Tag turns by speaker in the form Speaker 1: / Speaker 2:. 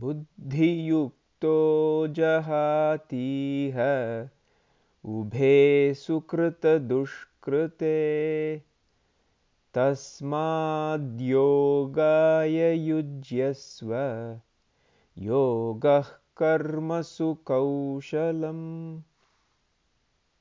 Speaker 1: बुद्धियुक्तो जहातीह उभे सुकृतदुष्कृते। तस्माद्योगाय युज्यस्व योगः कर्मसु कौशलम्